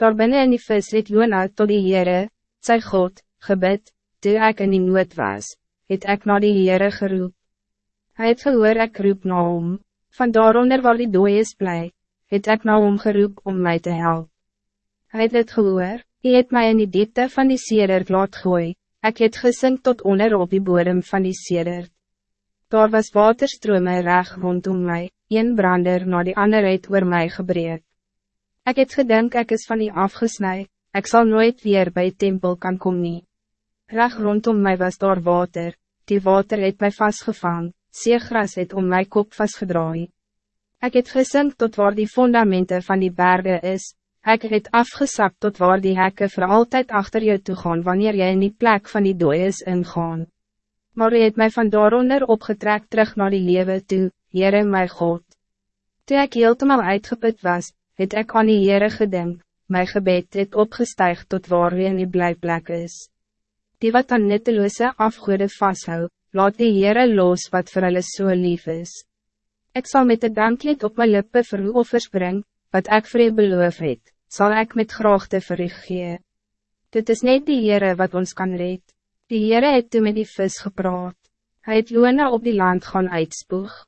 Daar binnen in die vis het Jona tot die Heere, sy God, gebid, toe ek in die nood was, het ek na die Heere geroep. Hij het gehoor ek roep na hom, van daaronder waar die dooies bly, het ek na hom geroep om mij te helpen. Hij het het gehoor, hy het mij in die diepte van die seder laat gooi, ek het gesink tot onder op die bodem van die seder. Daar was waterstrome reg rondom mij, een brander na die ander het oor my gebreek. Ik het gedink ek is van die afgesnij, ik zal nooit weer bij het tempel kan komen. Reg rondom mij was daar water, die water het mij vastgevang, seegras het om mijn kop vastgedraai. Ik het gesink tot waar die fundamenten van die bergen is, Ik het afgesakt tot waar die hekken voor altijd achter je toe gaan wanneer jij in die plek van die dooies ingaan. Maar je het mij van daaronder opgetrekt terug naar die lewe toe, Heere my God. Toen ik heeltemal uitgeput was, het ik aan die Heere gedink, my gebed het opgestijgd tot waar wie in die blijplek is. Die wat aan nutteloze afgoede vasthou, laat die Heere los wat voor hulle so lief is. Ik zal met de danklied op mijn lippen vir u offers bring, wat ik voor u beloof het, zal ik met graagte vir u gee. Dit is niet die Heere wat ons kan red. Die Heere het toe met die vis gepraat. Hij het Jona op die land gaan uitspoeg.